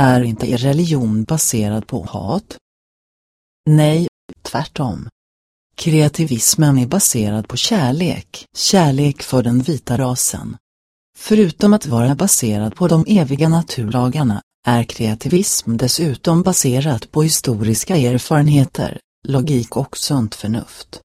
Är inte er religion baserad på hat? Nej, tvärtom. Kreativismen är baserad på kärlek, kärlek för den vita rasen. Förutom att vara baserad på de eviga naturlagarna, är kreativism dessutom baserat på historiska erfarenheter, logik och sunt förnuft.